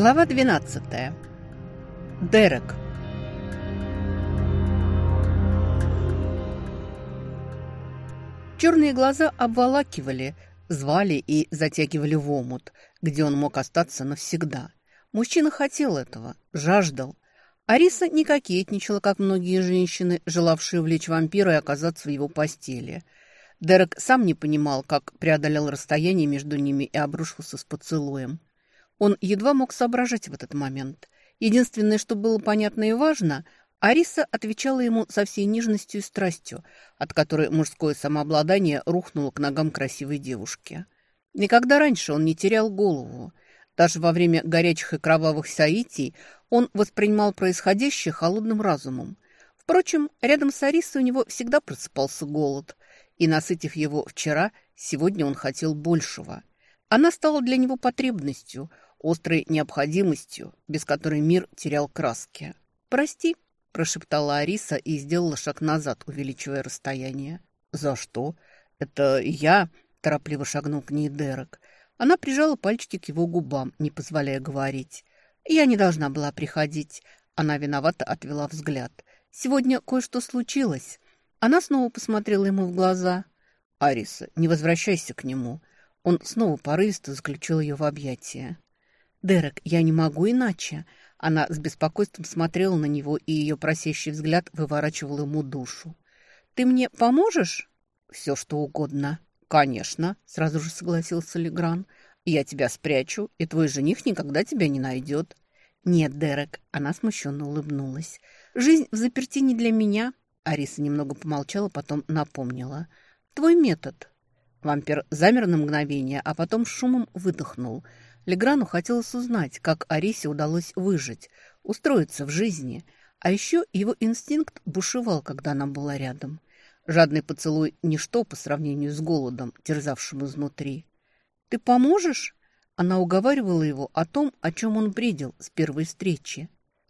Глава 12. Дерек. Черные глаза обволакивали, звали и затягивали в омут, где он мог остаться навсегда. Мужчина хотел этого, жаждал. Ариса не кокетничала, как многие женщины, желавшие влечь вампира и оказаться в его постели. Дерек сам не понимал, как преодолел расстояние между ними и обрушился с поцелуем. Он едва мог соображать в этот момент. Единственное, что было понятно и важно, Ариса отвечала ему со всей нежностью и страстью, от которой мужское самообладание рухнуло к ногам красивой девушки. Никогда раньше он не терял голову. Даже во время горячих и кровавых соитий он воспринимал происходящее холодным разумом. Впрочем, рядом с Арисой у него всегда просыпался голод, и, насытив его вчера, сегодня он хотел большего. Она стала для него потребностью – острой необходимостью, без которой мир терял краски. «Прости», – прошептала Ариса и сделала шаг назад, увеличивая расстояние. «За что? Это я?» – торопливо шагнул к ней Дерек. Она прижала пальчики к его губам, не позволяя говорить. «Я не должна была приходить». Она виновато отвела взгляд. «Сегодня кое-что случилось». Она снова посмотрела ему в глаза. «Ариса, не возвращайся к нему». Он снова порывисто заключил ее в объятия. «Дерек, я не могу иначе». Она с беспокойством смотрела на него, и ее просящий взгляд выворачивал ему душу. «Ты мне поможешь?» «Все, что угодно». «Конечно», — сразу же согласился Легран. «Я тебя спрячу, и твой жених никогда тебя не найдет». «Нет, Дерек», — она смущенно улыбнулась. «Жизнь в заперти не для меня». Ариса немного помолчала, потом напомнила. «Твой метод». Вампир замер на мгновение, а потом шумом выдохнул — Леграну хотелось узнать, как Арисе удалось выжить, устроиться в жизни. А еще его инстинкт бушевал, когда она была рядом. Жадный поцелуй – ничто по сравнению с голодом, терзавшим изнутри. «Ты поможешь?» Она уговаривала его о том, о чем он бредил с первой встречи.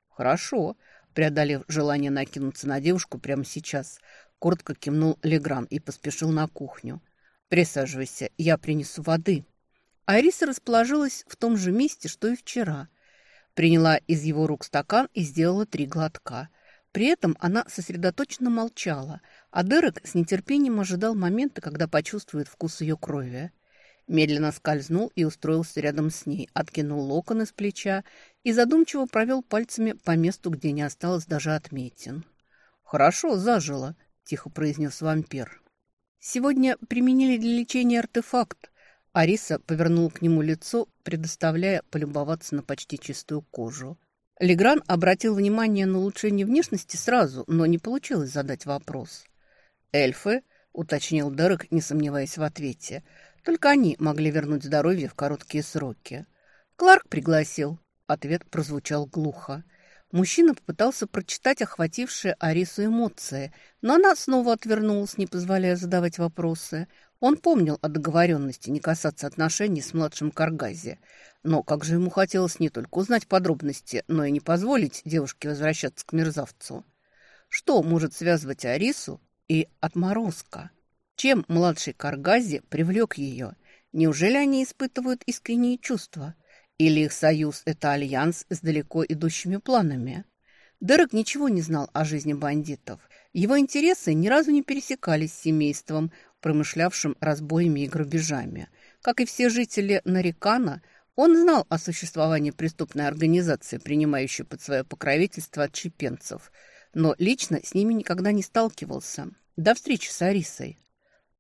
«Хорошо», – преодолев желание накинуться на девушку прямо сейчас, коротко кивнул Легран и поспешил на кухню. «Присаживайся, я принесу воды». Ариса расположилась в том же месте, что и вчера. Приняла из его рук стакан и сделала три глотка. При этом она сосредоточенно молчала, а Дерек с нетерпением ожидал момента, когда почувствует вкус ее крови. Медленно скользнул и устроился рядом с ней, откинул локон из плеча и задумчиво провел пальцами по месту, где не осталось даже отметин. «Хорошо, зажило», – тихо произнес вампир. «Сегодня применили для лечения артефакт», Ариса повернула к нему лицо, предоставляя полюбоваться на почти чистую кожу. Легран обратил внимание на улучшение внешности сразу, но не получилось задать вопрос. «Эльфы?» – уточнил Дерек, не сомневаясь в ответе. «Только они могли вернуть здоровье в короткие сроки». «Кларк пригласил». Ответ прозвучал глухо. Мужчина попытался прочитать охватившие Арису эмоции, но она снова отвернулась, не позволяя задавать вопросы. Он помнил о договоренности не касаться отношений с младшим Каргази. Но как же ему хотелось не только узнать подробности, но и не позволить девушке возвращаться к мерзавцу. Что может связывать Арису и отморозка? Чем младший Каргази привлек ее? Неужели они испытывают искренние чувства? Или их союз – это альянс с далеко идущими планами? Дерек ничего не знал о жизни бандитов. Его интересы ни разу не пересекались с семейством, промышлявшим разбоями и грабежами. Как и все жители Нарикана, он знал о существовании преступной организации, принимающей под свое покровительство отщепенцев, но лично с ними никогда не сталкивался. До встречи с Арисой.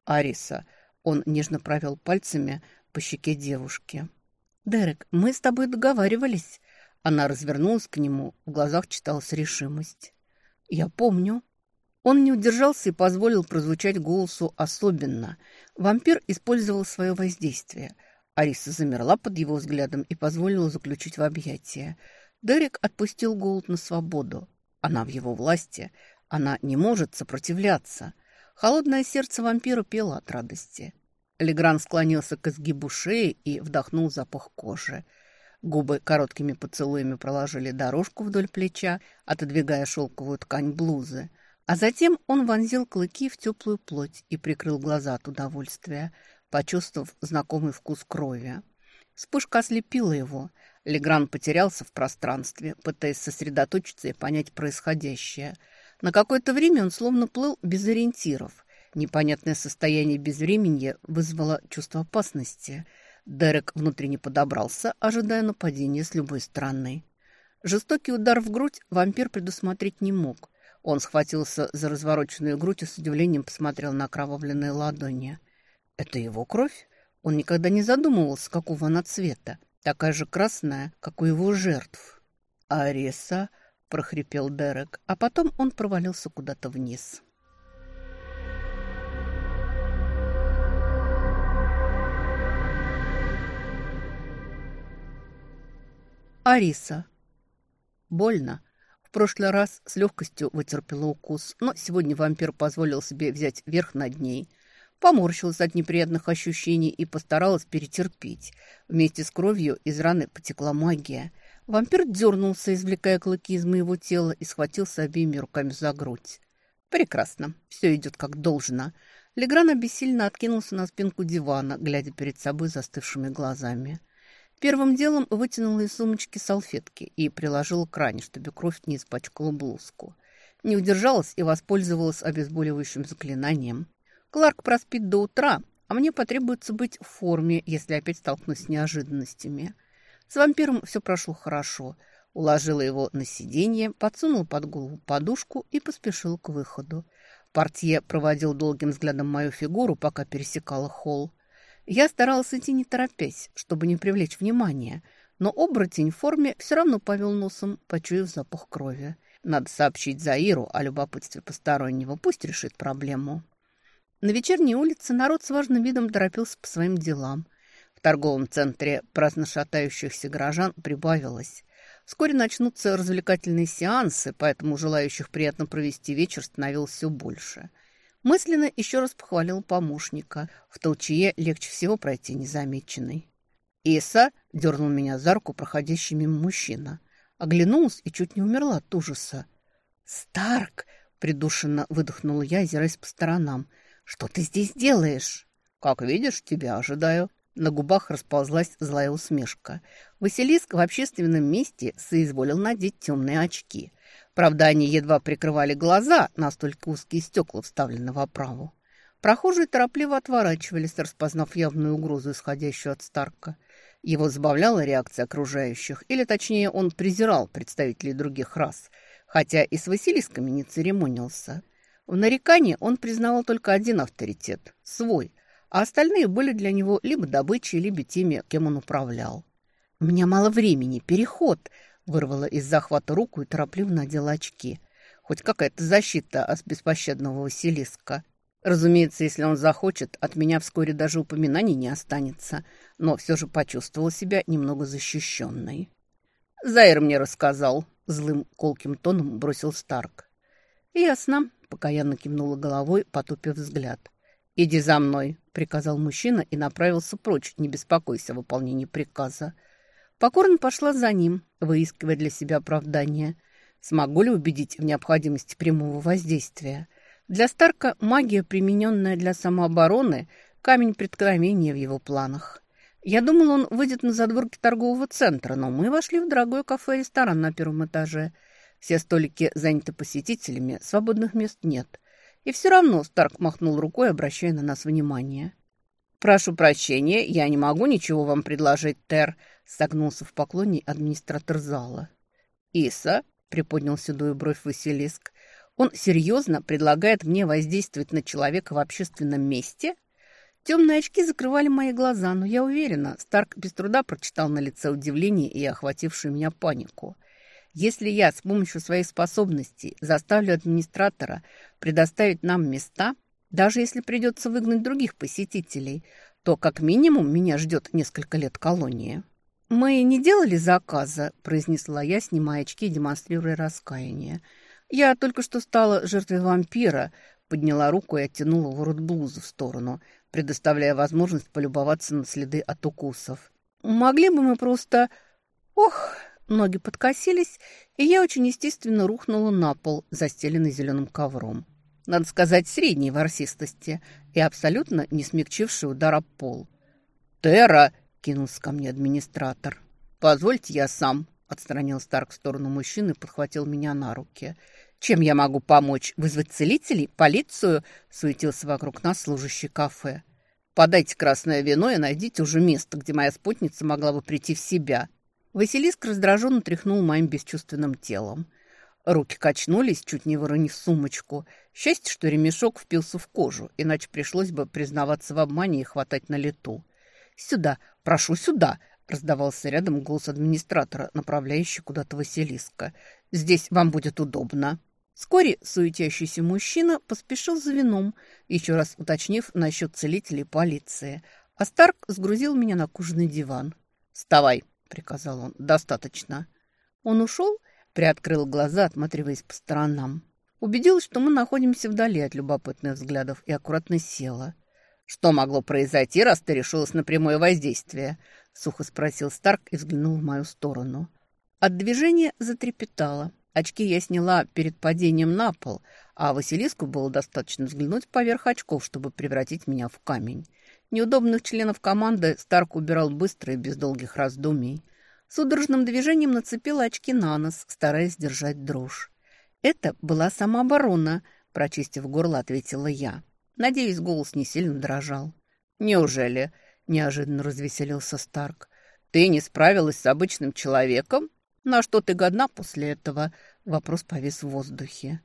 «Ариса», — он нежно провел пальцами по щеке девушки. «Дерек, мы с тобой договаривались». Она развернулась к нему, в глазах читалась решимость. «Я помню». Он не удержался и позволил прозвучать голосу особенно. Вампир использовал свое воздействие. Ариса замерла под его взглядом и позволила заключить в объятия. Дерек отпустил голод на свободу. Она в его власти. Она не может сопротивляться. Холодное сердце вампира пело от радости. Легран склонился к изгибу шеи и вдохнул запах кожи. Губы короткими поцелуями проложили дорожку вдоль плеча, отодвигая шелковую ткань блузы. А затем он вонзил клыки в теплую плоть и прикрыл глаза от удовольствия, почувствовав знакомый вкус крови. Вспышка ослепила его. Легран потерялся в пространстве, пытаясь сосредоточиться и понять происходящее. На какое-то время он словно плыл без ориентиров. Непонятное состояние безвременья вызвало чувство опасности. Дерек внутренне подобрался, ожидая нападения с любой стороны. Жестокий удар в грудь вампир предусмотреть не мог. Он схватился за развороченную грудь и с удивлением посмотрел на окровавленные ладони. «Это его кровь?» Он никогда не задумывался, какого она цвета такая же красная, как у его жертв. «Ариса!» – прохрипел Дерек, а потом он провалился куда-то вниз. Ариса. Больно. В прошлый раз с легкостью вытерпела укус, но сегодня вампир позволил себе взять верх над ней – Поморщилась от неприятных ощущений и постаралась перетерпеть. Вместе с кровью из раны потекла магия. Вампир дернулся, извлекая клыки из моего тела, и схватился обеими руками за грудь. Прекрасно, все идет как должно. Легран обессильно откинулся на спинку дивана, глядя перед собой застывшими глазами. Первым делом вытянула из сумочки салфетки и приложила к ране, чтобы кровь не испачкала блузку. Не удержалась и воспользовалась обезболивающим заклинанием. Кларк проспит до утра, а мне потребуется быть в форме, если опять столкнусь с неожиданностями. С вампиром все прошло хорошо. Уложила его на сиденье, подсунула под голову подушку и поспешила к выходу. Портье проводил долгим взглядом мою фигуру, пока пересекала холл. Я старалась идти не торопясь, чтобы не привлечь внимания, но оборотень в форме все равно повел носом, почуяв запах крови. Надо сообщить Заиру о любопытстве постороннего, пусть решит проблему. На вечерней улице народ с важным видом торопился по своим делам. В торговом центре праздно шатающихся горожан прибавилось. Вскоре начнутся развлекательные сеансы, поэтому желающих приятно провести вечер становилось все больше. Мысленно еще раз похвалил помощника. В толчье легче всего пройти незамеченный. «Иса!» – дернул меня за руку проходящий мимо мужчина. Оглянулась и чуть не умерла от ужаса. «Старк!» – придушенно выдохнула я, озираясь по сторонам – «Что ты здесь делаешь?» «Как видишь, тебя ожидаю». На губах расползлась злая усмешка. Василиск в общественном месте соизволил надеть темные очки. Правда, они едва прикрывали глаза, настолько узкие стекла вставлены в оправу. Прохожие торопливо отворачивались, распознав явную угрозу, исходящую от Старка. Его забавляла реакция окружающих, или точнее он презирал представителей других рас, хотя и с Василисками не церемонился. В нарекании он признавал только один авторитет – свой, а остальные были для него либо добычей, либо теми, кем он управлял. «У меня мало времени, переход!» – вырвала из захвата руку и торопливо надела очки. Хоть какая-то защита от беспощадного Василиска. Разумеется, если он захочет, от меня вскоре даже упоминаний не останется, но все же почувствовал себя немного защищенной. «Зайр мне рассказал», – злым колким тоном бросил Старк. «Ясно», покаянно кивнула головой, потупив взгляд. «Иди за мной», — приказал мужчина и направился прочь, не беспокойся о выполнении приказа. Покорно пошла за ним, выискивая для себя оправдание. Смогу ли убедить в необходимости прямого воздействия? Для Старка магия, примененная для самообороны, камень преткновения в его планах. Я думал, он выйдет на задворки торгового центра, но мы вошли в дорогое кафе-ресторан на первом этаже — все столики заняты посетителями, свободных мест нет. И все равно Старк махнул рукой, обращая на нас внимание. «Прошу прощения, я не могу ничего вам предложить, Тер», — согнулся в поклоне администратор зала. «Иса», — приподнял седую бровь Василиск, «он серьезно предлагает мне воздействовать на человека в общественном месте?» Темные очки закрывали мои глаза, но я уверена, Старк без труда прочитал на лице удивление и охватившую меня панику — если я с помощью своих способностей заставлю администратора предоставить нам места, даже если придется выгнать других посетителей, то как минимум меня ждет несколько лет колонии. «Мы не делали заказа», – произнесла я, снимая очки и демонстрируя раскаяние. «Я только что стала жертвой вампира», – подняла руку и оттянула ворот блузы в сторону, предоставляя возможность полюбоваться на следы от укусов. «Могли бы мы просто...» «Ох!» Ноги подкосились, и я очень естественно рухнула на пол, застеленный зеленым ковром. Надо сказать, средней ворсистости и абсолютно не смягчивший удар об пол. «Терра!» – кинулся ко мне администратор. позвольте я сам», – отстранил Старк в сторону мужчины и подхватил меня на руки. «Чем я могу помочь? Вызвать целителей? Полицию?» – суетился вокруг нас служащий кафе. «Подайте красное вино и найдите уже место, где моя спутница могла бы прийти в себя». Василиск раздраженно тряхнул моим бесчувственным телом. Руки качнулись, чуть не выронив сумочку. Счастье, что ремешок впился в кожу, иначе пришлось бы признаваться в обмане и хватать на лету. «Сюда! Прошу сюда!» – раздавался рядом голос администратора, направляющий куда-то Василиска. «Здесь вам будет удобно». Вскоре суетящийся мужчина поспешил за вином, еще раз уточнив насчет целителей полиции. А Старк сгрузил меня на кожаный диван. «Вставай!» – приказал он. «Достаточно». Он ушел, приоткрыл глаза, отматриваясь по сторонам. Убедилась, что мы находимся вдали от любопытных взглядов, и аккуратно села. «Что могло произойти, раз ты решилась на прямое воздействие?» – сухо спросил Старк и взглянул в мою сторону. От движения затрепетало. Очки я сняла перед падением на пол, а Василиску было достаточно взглянуть поверх очков, чтобы превратить меня в камень. Неудобных членов команды Старк убирал быстро и без долгих раздумий. Судорожным движением нацепила очки на нос, стараясь держать дрожь. «Это была самооборона», – прочистив горло, ответила я. Надеюсь, голос не сильно дрожал. «Неужели?» – неожиданно развеселился Старк. «Ты не справилась с обычным человеком?» «На что ты годна после этого?» Вопрос повис в воздухе.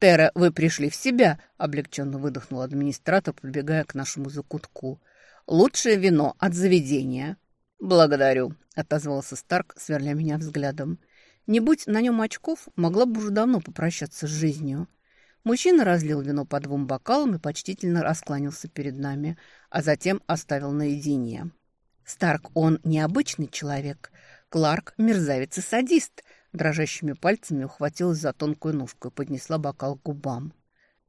«Тера, вы пришли в себя!» – облегченно выдохнул администратор, подбегая к нашему закутку. «Лучшее вино от заведения». «Благодарю», – отозвался Старк, сверля меня взглядом. «Не будь на нем очков, могла бы уже давно попрощаться с жизнью». Мужчина разлил вино по двум бокалам и почтительно раскланялся перед нами, а затем оставил наедине. «Старк, он необычный человек. Кларк – мерзавец и садист. Дрожащими пальцами ухватилась за тонкую ножку и поднесла бокал к губам.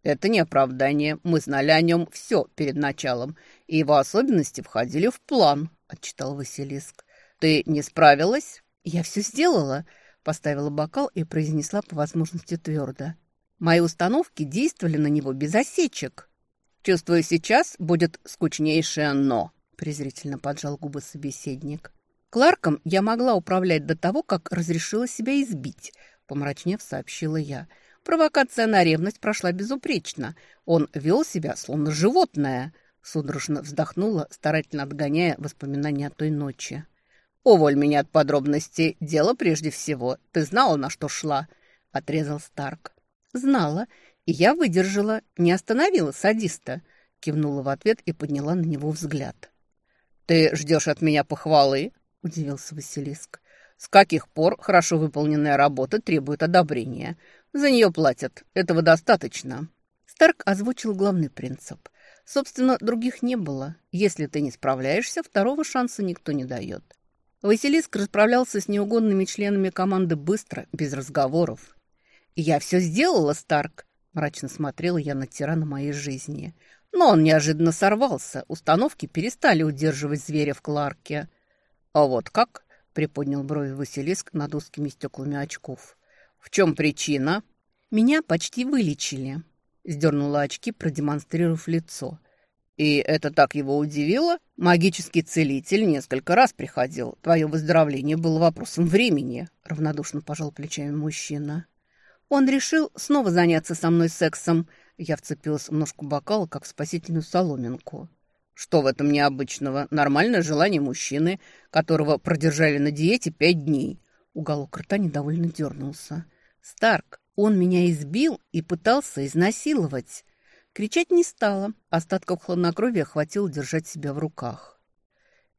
«Это не оправдание. Мы знали о нем все перед началом, и его особенности входили в план», – отчитал Василиск. «Ты не справилась?» «Я все сделала», – поставила бокал и произнесла по возможности твердо. «Мои установки действовали на него без осечек». «Чувствую, сейчас будет скучнейшее «но», – презрительно поджал губы собеседник. Кларком я могла управлять до того, как разрешила себя избить, помрачнев сообщила я. Провокация на ревность прошла безупречно. Он вел себя, словно животное. Судорожно вздохнула, старательно отгоняя воспоминания о той ночи. «Уволь меня от подробностей. Дело прежде всего. Ты знала, на что шла?» — отрезал Старк. «Знала. И я выдержала, не остановила садиста», — кивнула в ответ и подняла на него взгляд. «Ты ждешь от меня похвалы?» – удивился Василиск. «С каких пор хорошо выполненная работа требует одобрения? За нее платят. Этого достаточно». Старк озвучил главный принцип. Собственно, других не было. Если ты не справляешься, второго шанса никто не дает. Василиск расправлялся с неугодными членами команды быстро, без разговоров. «Я все сделала, Старк», – мрачно смотрела я на тирана моей жизни. Но он неожиданно сорвался. Установки перестали удерживать зверя в Кларке. «А вот как?» – приподнял брови Василиск над узкими стеклами очков. «В чем причина?» «Меня почти вылечили», – сдернула очки, продемонстрировав лицо. «И это так его удивило? Магический целитель несколько раз приходил. Твое выздоровление было вопросом времени», – равнодушно пожал плечами мужчина. «Он решил снова заняться со мной сексом». Я вцепилась в ножку бокала, как в спасительную соломинку. Что в этом необычного? Нормальное желание мужчины, которого продержали на диете пять дней. Уголок рта недовольно дернулся. Старк, он меня избил и пытался изнасиловать. Кричать не стала. Остатков хладнокровия хватило держать себя в руках.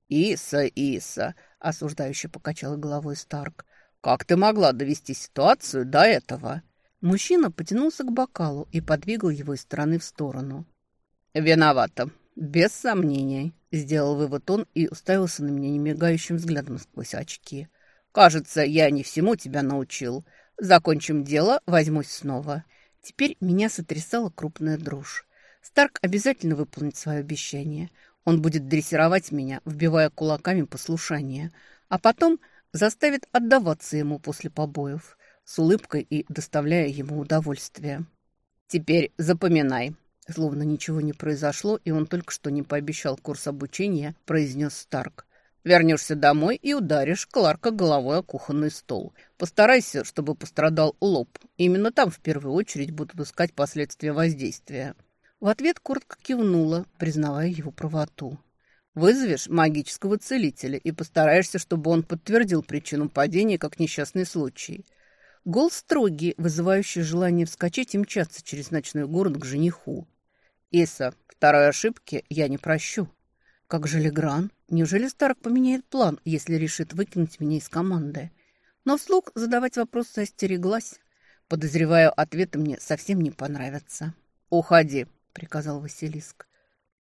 «Иса, Иса!» – осуждающе покачала головой Старк. «Как ты могла довести ситуацию до этого?» Мужчина потянулся к бокалу и подвигал его из стороны в сторону. «Виновата. «Без сомнений», — сделал вывод он и уставился на меня немигающим взглядом сквозь очки. «Кажется, я не всему тебя научил. Закончим дело, возьмусь снова». Теперь меня сотрясала крупная дрожь. Старк обязательно выполнит свое обещание. Он будет дрессировать меня, вбивая кулаками послушание, а потом заставит отдаваться ему после побоев, с улыбкой и доставляя ему удовольствие. «Теперь запоминай», Словно ничего не произошло, и он только что не пообещал курс обучения, произнес Старк. Вернешься домой и ударишь Кларка головой о кухонный стол. Постарайся, чтобы пострадал лоб. Именно там в первую очередь будут искать последствия воздействия». В ответ коротко кивнула, признавая его правоту. «Вызовешь магического целителя и постараешься, чтобы он подтвердил причину падения как несчастный случай». Гол строгий, вызывающий желание вскочить и мчаться через ночной город к жениху. «Иса, второй ошибки я не прощу». «Как же Легран?» Неужели Старк поменяет план, если решит выкинуть меня из команды? Но вслух задавать вопросы остереглась. Подозреваю, ответы мне совсем не понравятся. «Уходи», — приказал Василиск.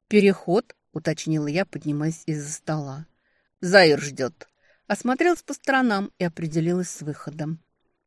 «Переход», — уточнила я, поднимаясь из-за стола. «Заир ждет». Осмотрелась по сторонам и определилась с выходом.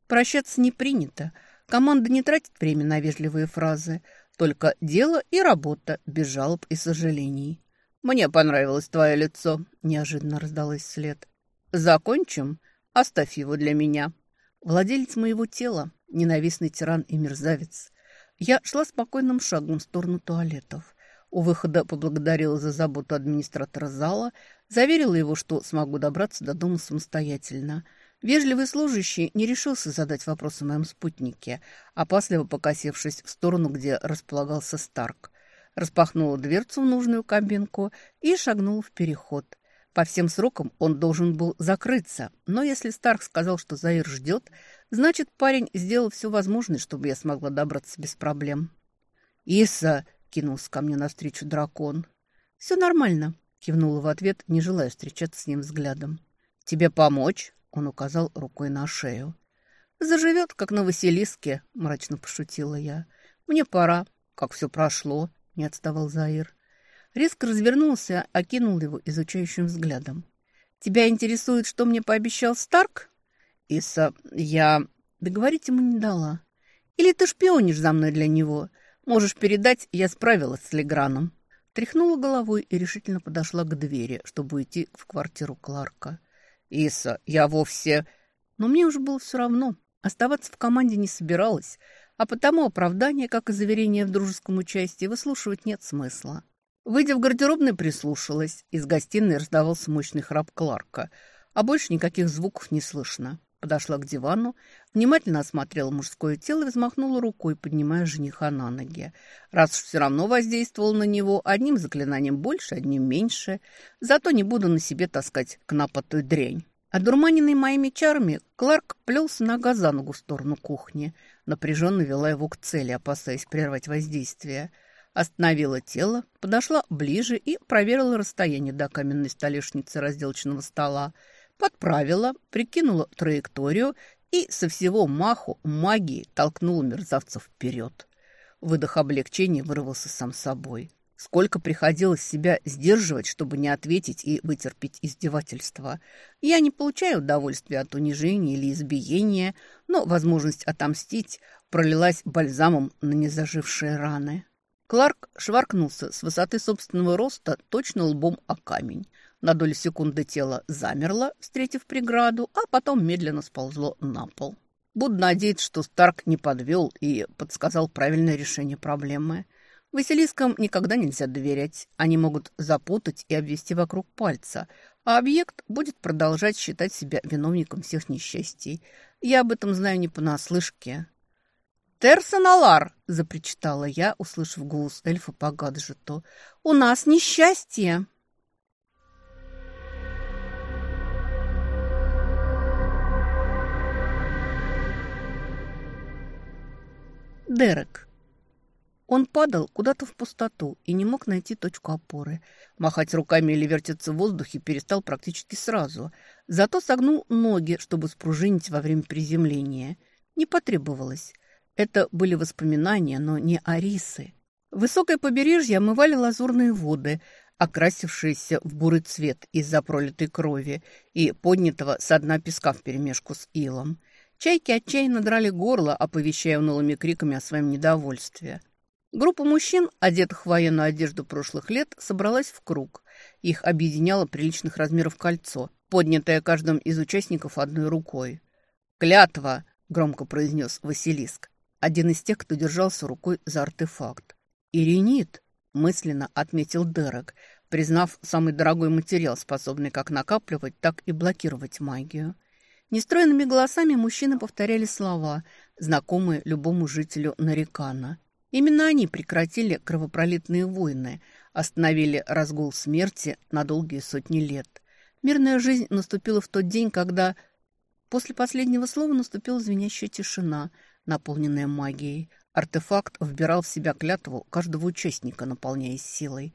Прощаться не принято. Команда не тратит время на вежливые фразы. Только дело и работа, без жалоб и сожалений. «Мне понравилось твое лицо», – неожиданно раздалось вслед. «Закончим? Оставь его для меня». Владелец моего тела, ненавистный тиран и мерзавец. Я шла спокойным шагом в сторону туалетов. У выхода поблагодарила за заботу администратора зала, заверила его, что смогу добраться до дома самостоятельно. Вежливый служащий не решился задать вопрос о моем спутнике, опасливо покосившись в сторону, где располагался Старк распахнула дверцу в нужную кабинку и шагнула в переход. По всем срокам он должен был закрыться, но если Старк сказал, что Заир ждет, значит, парень сделал все возможное, чтобы я смогла добраться без проблем. «Иса!» — кинулся ко мне навстречу дракон. «Все нормально», — кивнула в ответ, не желая встречаться с ним взглядом. «Тебе помочь?» — он указал рукой на шею. «Заживет, как на Василиске», — мрачно пошутила я. «Мне пора. Как все прошло?» — не отставал Заир. Резко развернулся, окинул его изучающим взглядом. «Тебя интересует, что мне пообещал Старк?» «Иса, я...» Договорить ему не дала. «Или ты шпионишь за мной для него? Можешь передать, я справилась с Леграном». Тряхнула головой и решительно подошла к двери, чтобы уйти в квартиру Кларка. «Иса, я вовсе...» Но мне уже было все равно. Оставаться в команде не собиралась а потому оправдание, как и заверение в дружеском участии, выслушивать нет смысла. Выйдя в гардеробной, прислушалась. Из гостиной раздавался мощный храп Кларка, а больше никаких звуков не слышно. Подошла к дивану, внимательно осмотрела мужское тело и взмахнула рукой, поднимая жениха на ноги. Раз уж все равно воздействовал на него, одним заклинанием больше, одним меньше, зато не буду на себе таскать кнапотую дрянь. Одурманенный моими чарами, Кларк плелся нога за ногу в сторону кухни. Напряженно вела его к цели, опасаясь прервать воздействие. Остановила тело, подошла ближе и проверила расстояние до каменной столешницы разделочного стола. Подправила, прикинула траекторию и со всего маху магии толкнула мерзавца вперед. Выдох облегчения вырвался сам собой. Сколько приходилось себя сдерживать, чтобы не ответить и вытерпеть издевательства. Я не получаю удовольствия от унижения или избиения, но возможность отомстить пролилась бальзамом на незажившие раны. Кларк шваркнулся с высоты собственного роста точно лбом о камень. На долю секунды тело замерло, встретив преграду, а потом медленно сползло на пол. Буду надеяться, что Старк не подвел и подсказал правильное решение проблемы – Василискам никогда нельзя доверять. Они могут запутать и обвести вокруг пальца, а объект будет продолжать считать себя виновником всех несчастий. Я об этом знаю не понаслышке. «Терсоналар!» – запричитала я, услышав голос эльфа по гаджету. «У нас несчастье!» Дерек. Он падал куда-то в пустоту и не мог найти точку опоры. Махать руками или вертеться в воздухе перестал практически сразу. Зато согнул ноги, чтобы спружинить во время приземления. Не потребовалось. Это были воспоминания, но не Арисы. Высокое побережье омывали лазурные воды, окрасившиеся в бурый цвет из-за пролитой крови и поднятого со дна песка вперемешку с илом. Чайки отчаянно драли горло, оповещая унылыми криками о своем недовольстве. Группа мужчин, одетых в военную одежду прошлых лет, собралась в круг. Их объединяло приличных размеров кольцо, поднятое каждым из участников одной рукой. «Клятва!» – громко произнес Василиск, один из тех, кто держался рукой за артефакт. «Иринит!» – мысленно отметил Дерек, признав самый дорогой материал, способный как накапливать, так и блокировать магию. Нестроенными голосами мужчины повторяли слова, знакомые любому жителю Нарикана. Именно они прекратили кровопролитные войны, остановили разгул смерти на долгие сотни лет. Мирная жизнь наступила в тот день, когда... После последнего слова наступила звенящая тишина, наполненная магией. Артефакт вбирал в себя клятву каждого участника, наполняясь силой.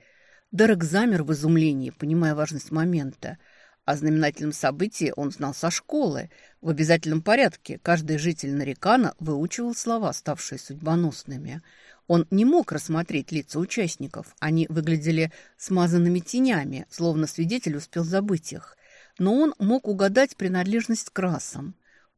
Дерек замер в изумлении, понимая важность момента. О знаменательном событии он знал со школы. В обязательном порядке каждый житель Нарикана выучивал слова, ставшие судьбоносными. Он не мог рассмотреть лица участников. Они выглядели смазанными тенями, словно свидетель успел забыть их. Но он мог угадать принадлежность к расам.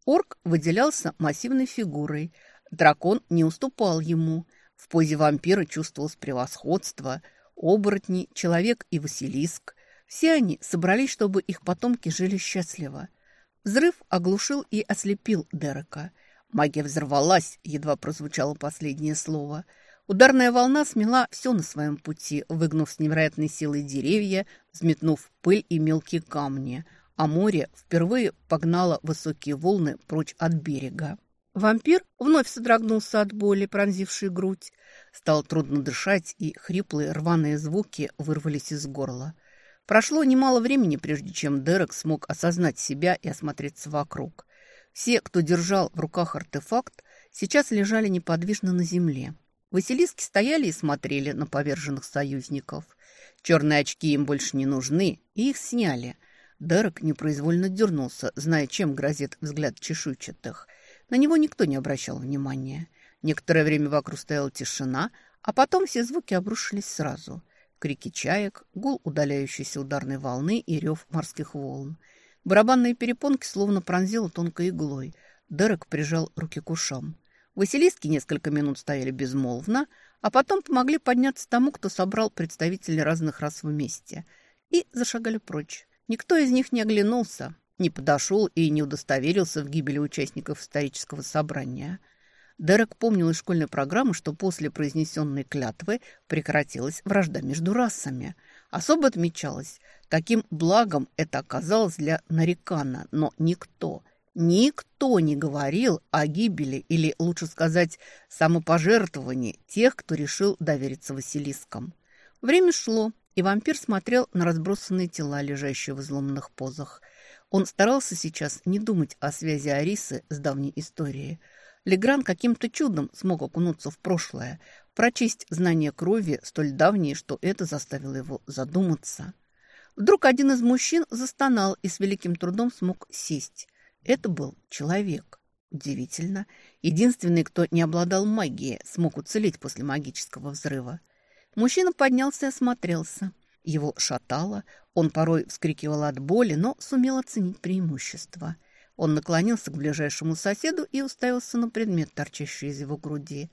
Орк выделялся массивной фигурой. Дракон не уступал ему. В позе вампира чувствовалось превосходство. Оборотни, человек и Василиск – все они собрались, чтобы их потомки жили счастливо. Взрыв оглушил и ослепил Дерека. Магия взорвалась, едва прозвучало последнее слово. Ударная волна смела все на своем пути, выгнув с невероятной силой деревья, взметнув пыль и мелкие камни, а море впервые погнало высокие волны прочь от берега. Вампир вновь содрогнулся от боли, пронзившей грудь. Стало трудно дышать, и хриплые рваные звуки вырвались из горла. Прошло немало времени, прежде чем Дерек смог осознать себя и осмотреться вокруг. Все, кто держал в руках артефакт, сейчас лежали неподвижно на земле. Василиски стояли и смотрели на поверженных союзников. Черные очки им больше не нужны, и их сняли. Дерек непроизвольно дернулся, зная, чем грозит взгляд чешуйчатых. На него никто не обращал внимания. Некоторое время вокруг стояла тишина, а потом все звуки обрушились сразу – крики чаек, гул удаляющейся ударной волны и рев морских волн. Барабанные перепонки словно пронзило тонкой иглой. Дерек прижал руки к ушам. Василиски несколько минут стояли безмолвно, а потом помогли подняться тому, кто собрал представителей разных рас вместе, и зашагали прочь. Никто из них не оглянулся, не подошел и не удостоверился в гибели участников исторического собрания – Дерек помнил из школьной программы, что после произнесенной клятвы прекратилась вражда между расами. Особо отмечалось, каким благом это оказалось для Нарикана, но никто, никто не говорил о гибели или, лучше сказать, самопожертвовании тех, кто решил довериться Василискам. Время шло, и вампир смотрел на разбросанные тела, лежащие в изломанных позах. Он старался сейчас не думать о связи Арисы с давней историей – Легран каким-то чудом смог окунуться в прошлое, прочесть знания крови столь давние, что это заставило его задуматься. Вдруг один из мужчин застонал и с великим трудом смог сесть. Это был человек. Удивительно. Единственный, кто не обладал магией, смог уцелеть после магического взрыва. Мужчина поднялся и осмотрелся. Его шатало, он порой вскрикивал от боли, но сумел оценить преимущество – он наклонился к ближайшему соседу и уставился на предмет, торчащий из его груди.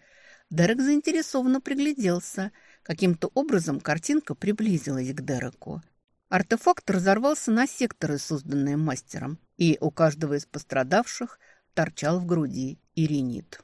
Дерек заинтересованно пригляделся. Каким-то образом картинка приблизилась к Дереку. Артефакт разорвался на секторы, созданные мастером, и у каждого из пострадавших торчал в груди иринит.